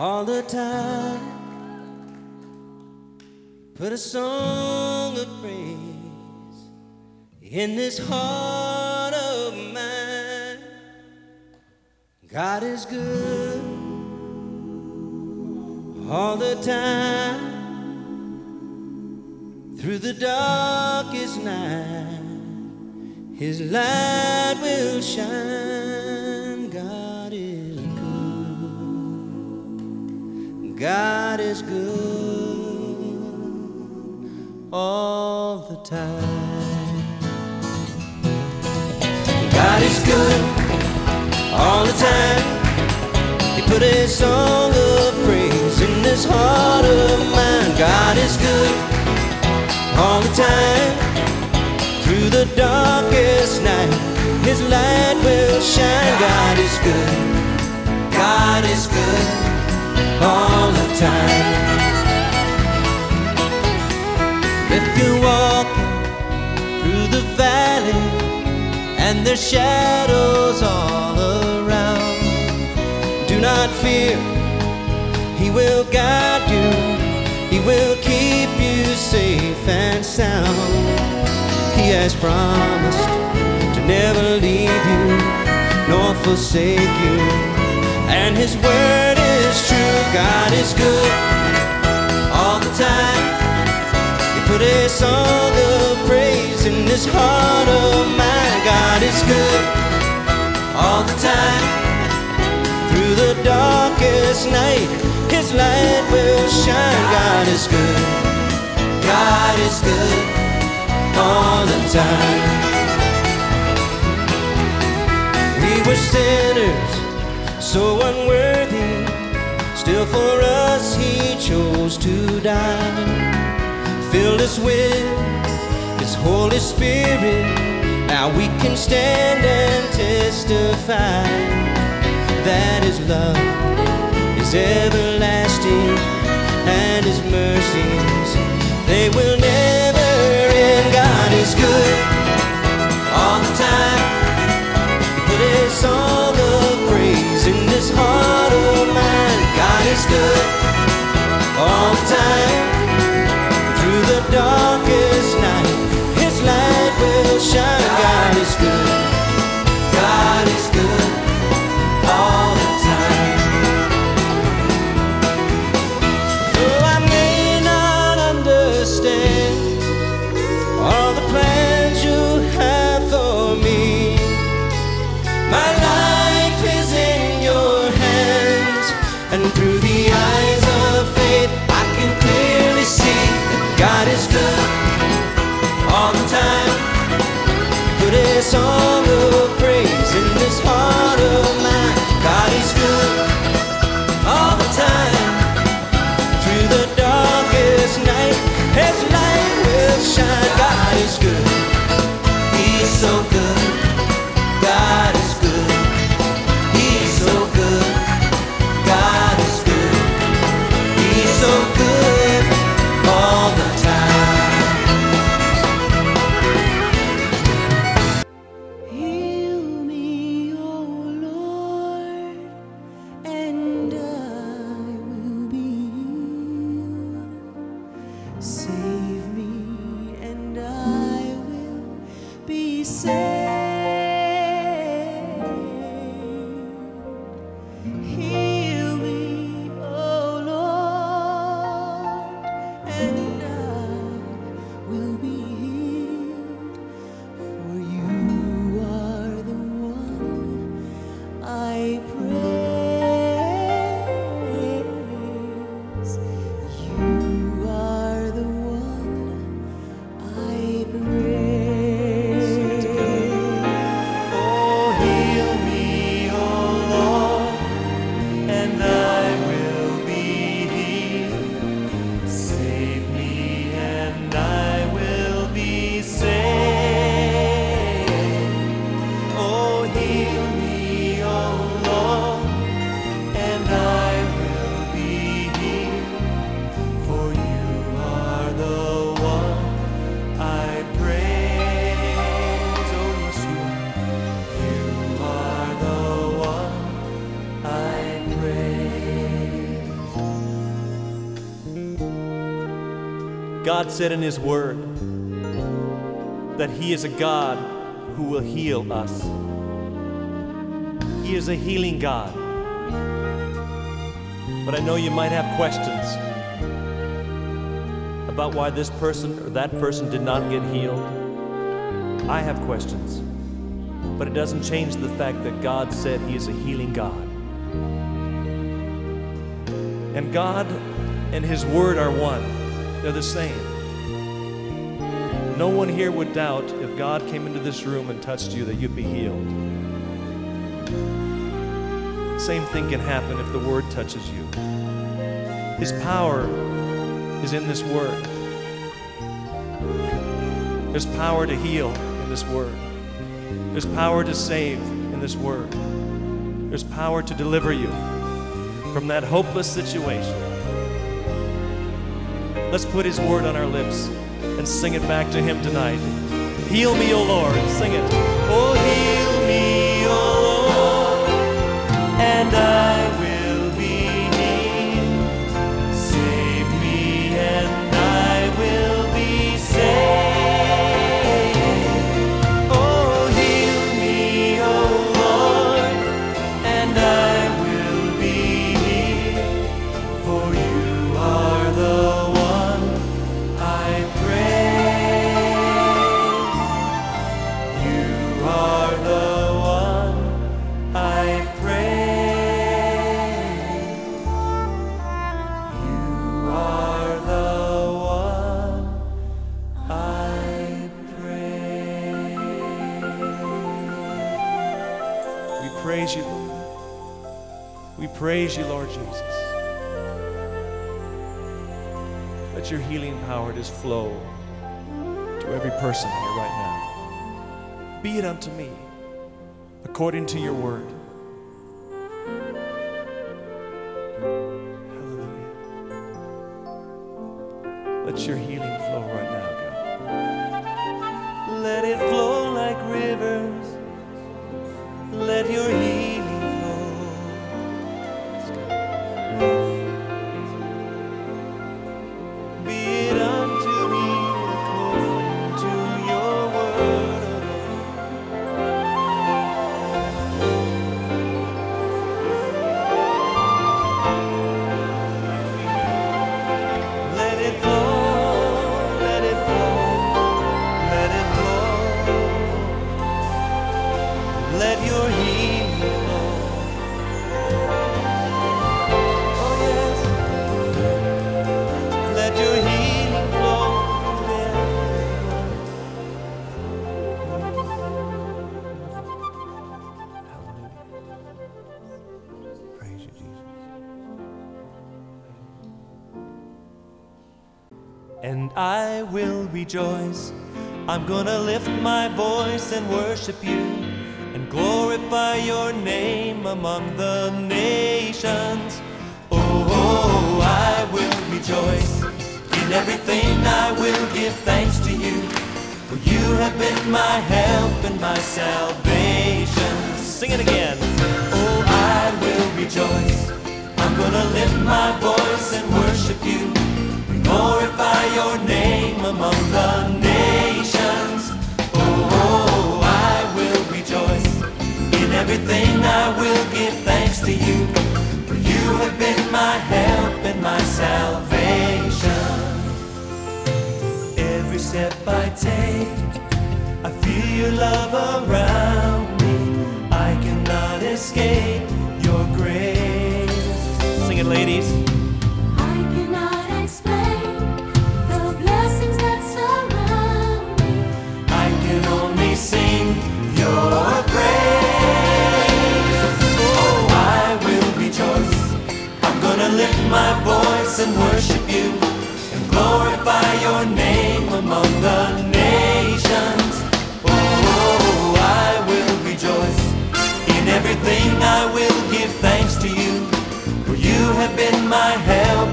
all the time. Put a song of praise in this heart of mine. God is good all the time. Through the darkest night, His light will shine. God is good all the time. God is good all the time. He put a song of praise in this heart of mine. God is good all the time. Through the darkest night, His light will shine. God is good. God is good all the time. If you walk through the valley and there's shadows all around, do not fear. He will guide you. He will keep you safe and sound. He has promised to never leave you nor forsake you. And His word is true. God is good all the time. He put a song of praise in this heart oh, of mine. God is good all the time. Through the darkest night, His light will shine. God is good. God is good all the time. We were sinners, so unworthy. Still for us He chose to die. Filled us with His Holy Spirit. Now we can stand and testify that His love is everlasting and His mercies they will never end. God is good all the time. He put a song praise in this heart of God is good all the time. Through the darkest night, His light will shine. God is good. son Said in His Word that He is a God who will heal us. He is a healing God. But I know you might have questions about why this person or that person did not get healed. I have questions. But it doesn't change the fact that God said He is a healing God. And God and His Word are one, they're the same. No one here would doubt if God came into this room and touched you that you'd be healed. Same thing can happen if the Word touches you. His power is in this Word. There's power to heal in this Word. There's power to save in this Word. There's power to deliver you from that hopeless situation. Let's put His Word on our lips and sing it back to Him tonight. Heal me, O Lord. Sing it. Oh, heal praise you, Lord. We praise you, Lord Jesus. Let your healing power just flow to every person here right now. Be it unto me according to your word. Hallelujah. Let your healing rejoice. I'm gonna lift my voice and worship you and glorify your name among the nations. Oh, I will rejoice. In everything I will give thanks to you. For you have been my help and my salvation. Sing it again. Oh, I will rejoice. I'm gonna lift my voice and worship you. Glorify your name among the nations. Oh, oh, I will rejoice. In everything I will give thanks to you. For you have been my help and my salvation. Every step I take, I feel your love around me. I cannot escape your grace. Sing it, ladies.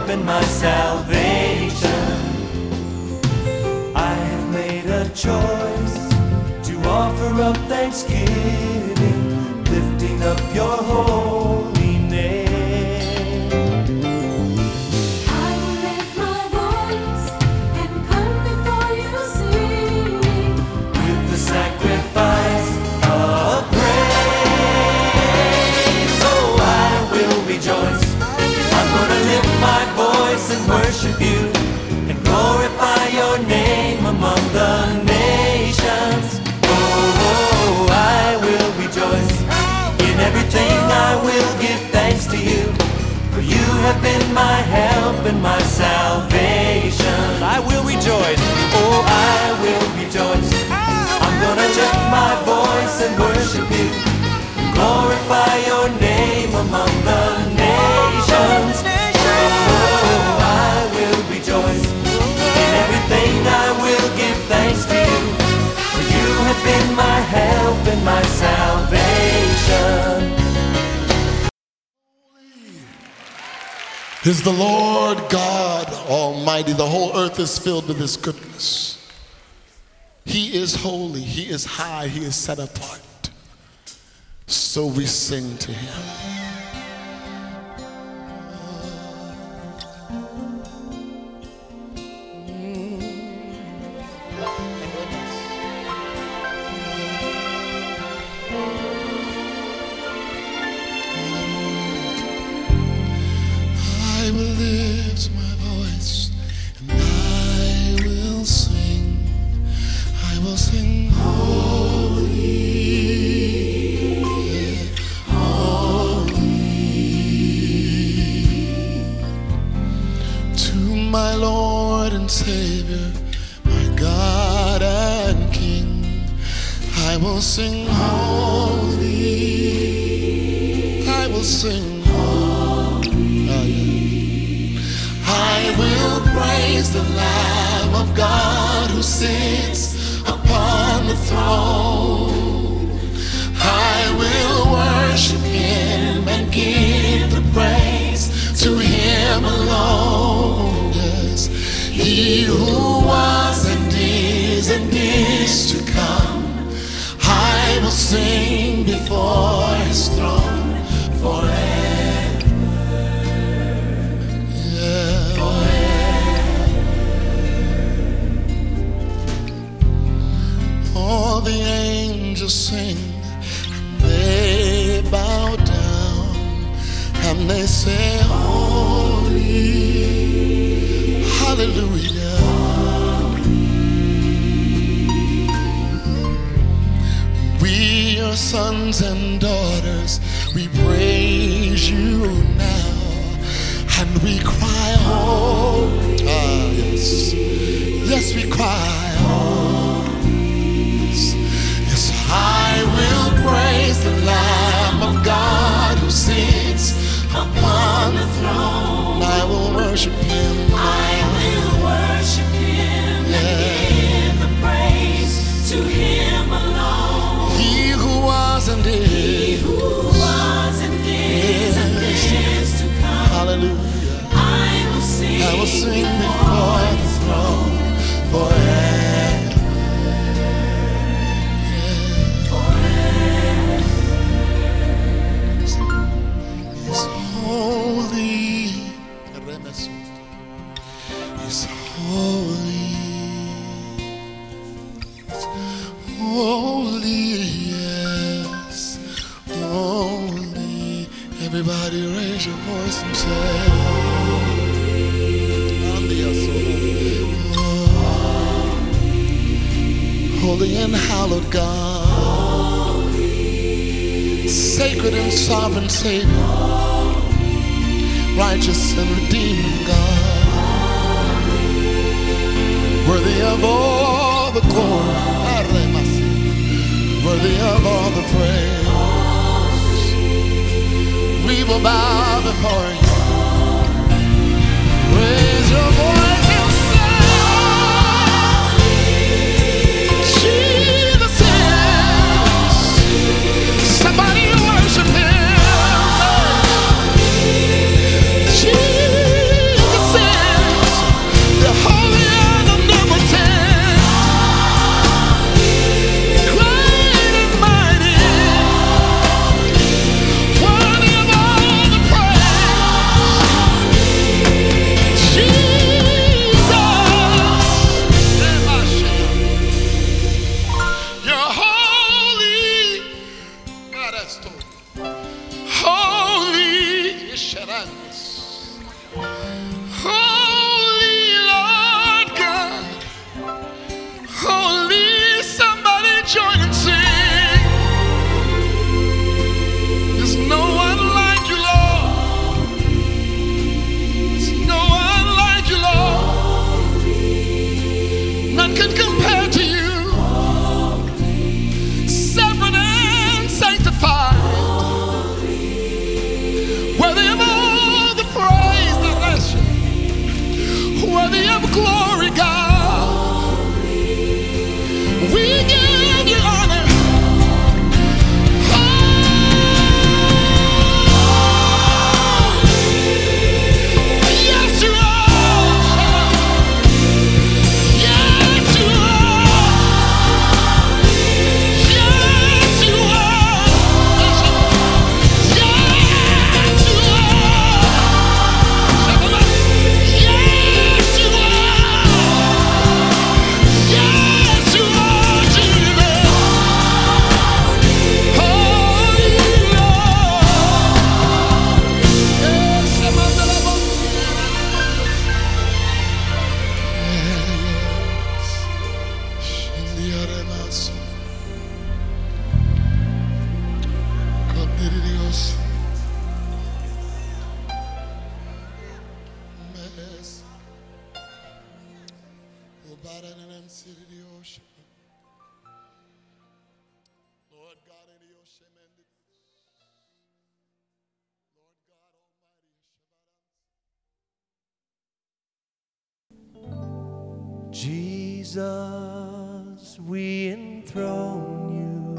Help and my salvation. I have made a choice to offer up thanksgiving, lifting up your holy my help and my salvation. I will rejoice. Oh, I will rejoice. Ah, I'm gonna lift my voice and worship you. Glorify your name among the is the Lord God Almighty. The whole earth is filled with His goodness. He is holy, He is high, He is set apart. So we sing to Him. I will lift my voice he who was and is and is to come. I will sing before his throne forever. Yeah. All the angels sing, they bow down, and they say, Hallelujah. We are sons and daughters, we praise you now, and we cry, Holy. Ah, yes. Yes, we Holy, yes. Holy. Everybody raise your voice and say, Holy. Holy and hallowed God. Sacred and sovereign Savior. Righteous and redeeming God. Worthy of all the glory. Worthy of all the praise. We will bow before you. Raise your voice Jesus, we enthrone you.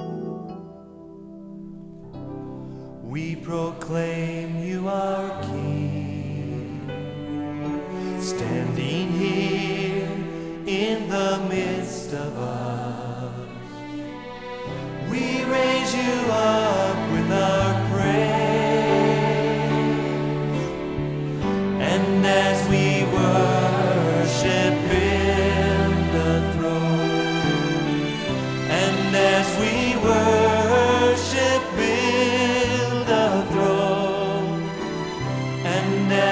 We proclaim you our King, standing.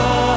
fall.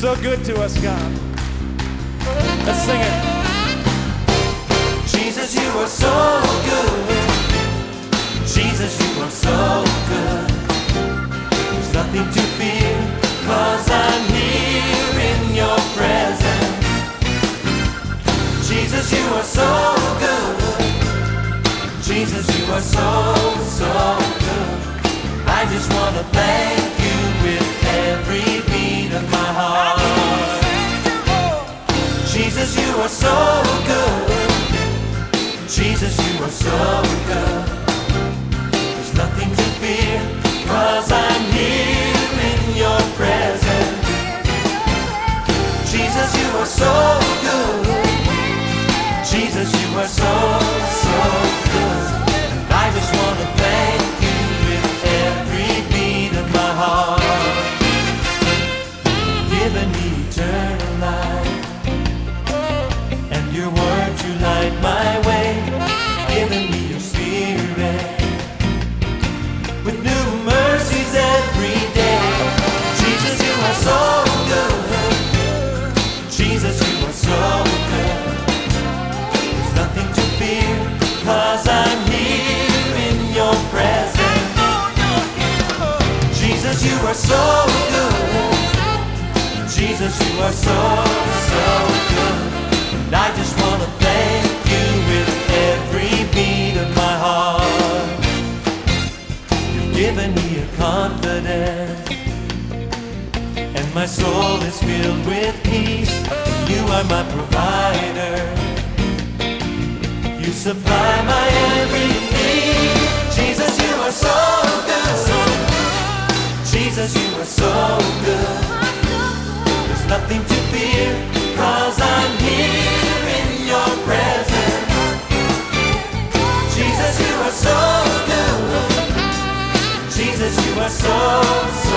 so good to us, God. Let's sing it. Jesus, you are so good. Jesus, you are so good. There's nothing to fear, cause I'm here in your presence. Jesus, you are so good. Jesus, you are so, so good. I just wanna thank you with every Jesus, you are so good. Jesus, you are so good. There's nothing to fear. are so good. Jesus, you are so, so good. And I just want to thank you with every beat of my heart. You've given me a confidence. And my soul is filled with peace. You are my provider. You supply my every need. Jesus, you are so good. So Jesus, you are so good. There's nothing to fear, cause I'm here in your presence. Jesus, you are so good. Jesus, you are so, so